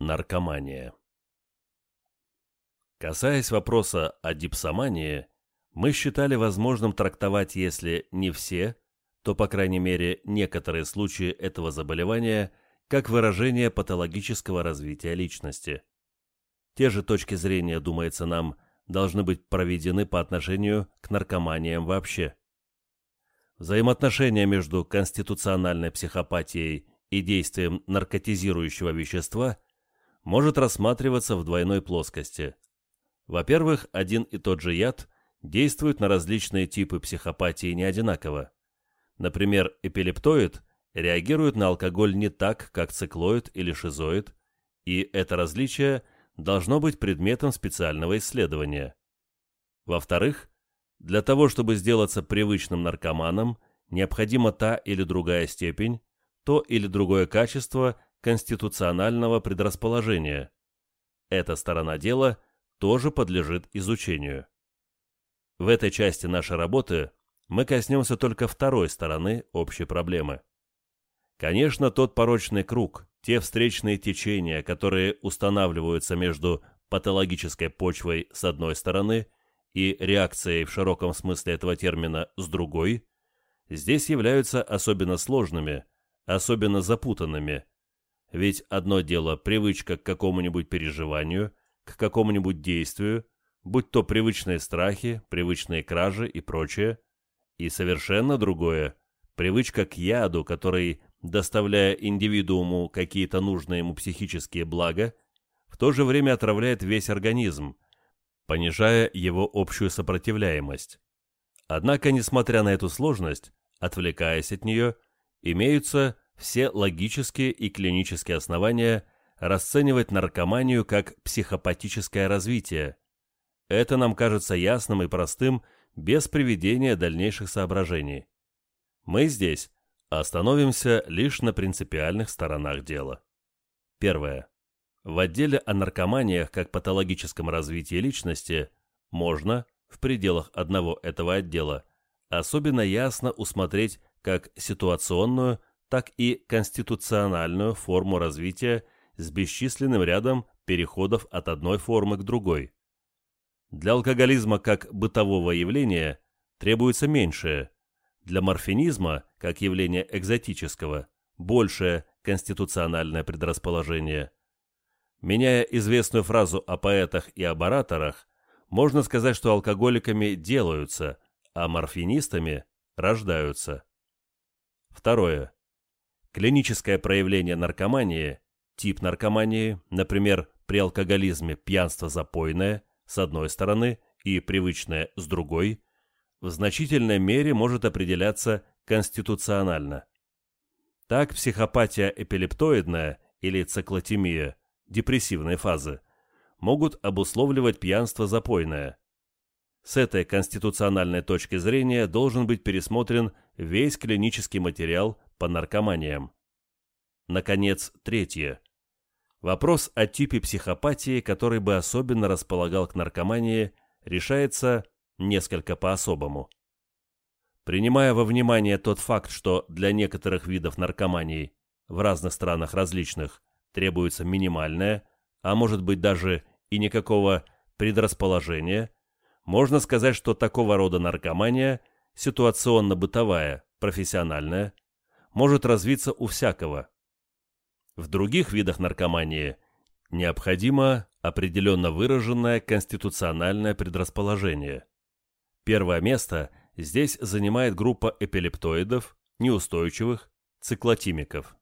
Наркомания Касаясь вопроса о дипсомании, мы считали возможным трактовать, если не все, то, по крайней мере, некоторые случаи этого заболевания как выражение патологического развития личности. Те же точки зрения, думается нам, должны быть проведены по отношению к наркоманиям вообще. Взаимоотношения между конституциональной психопатией и действием наркотизирующего вещества может рассматриваться в двойной плоскости. Во-первых, один и тот же яд действует на различные типы психопатии не одинаково. Например, эпилептоид реагирует на алкоголь не так, как циклоид или шизоид, и это различие должно быть предметом специального исследования. Во-вторых, для того, чтобы сделаться привычным наркоманом, необходима та или другая степень, то или другое качество конституционального предрасположения. Эта сторона дела тоже подлежит изучению. В этой части нашей работы мы коснемся только второй стороны общей проблемы. Конечно, тот порочный круг, те встречные течения, которые устанавливаются между патологической почвой с одной стороны и реакцией в широком смысле этого термина с другой, здесь являются особенно сложными – особенно запутанными. Ведь одно дело привычка к какому-нибудь переживанию, к какому-нибудь действию, будь то привычные страхи, привычные кражи и прочее, и совершенно другое – привычка к яду, который, доставляя индивидууму какие-то нужные ему психические блага, в то же время отравляет весь организм, понижая его общую сопротивляемость. Однако, несмотря на эту сложность, отвлекаясь от нее – имеются все логические и клинические основания расценивать наркоманию как психопатическое развитие. Это нам кажется ясным и простым, без приведения дальнейших соображений. Мы здесь остановимся лишь на принципиальных сторонах дела. Первое. В отделе о наркоманиях как патологическом развитии личности можно, в пределах одного этого отдела, особенно ясно усмотреть как ситуационную, так и конституциональную форму развития с бесчисленным рядом переходов от одной формы к другой. Для алкоголизма как бытового явления требуется меньшее, для морфинизма, как явления экзотического, большее конституциональное предрасположение. Меняя известную фразу о поэтах и об ораторах, можно сказать, что алкоголиками делаются, а морфинистами рождаются. Второе. Клиническое проявление наркомании, тип наркомании, например, при алкоголизме пьянство запойное, с одной стороны, и привычное с другой, в значительной мере может определяться конституционально. Так, психопатия эпилептоидная или циклотемия, депрессивной фазы, могут обусловливать пьянство запойное. С этой конституциональной точки зрения должен быть пересмотрен весь клинический материал по наркоманиям. Наконец, третье. Вопрос о типе психопатии, который бы особенно располагал к наркомании, решается несколько по-особому. Принимая во внимание тот факт, что для некоторых видов наркомании в разных странах различных требуется минимальное, а может быть даже и никакого предрасположения – можно сказать, что такого рода наркомания, ситуационно-бытовая, профессиональная, может развиться у всякого. В других видах наркомании необходимо определенно выраженное конституциональное предрасположение. Первое место здесь занимает группа эпилептоидов, неустойчивых, циклотимиков.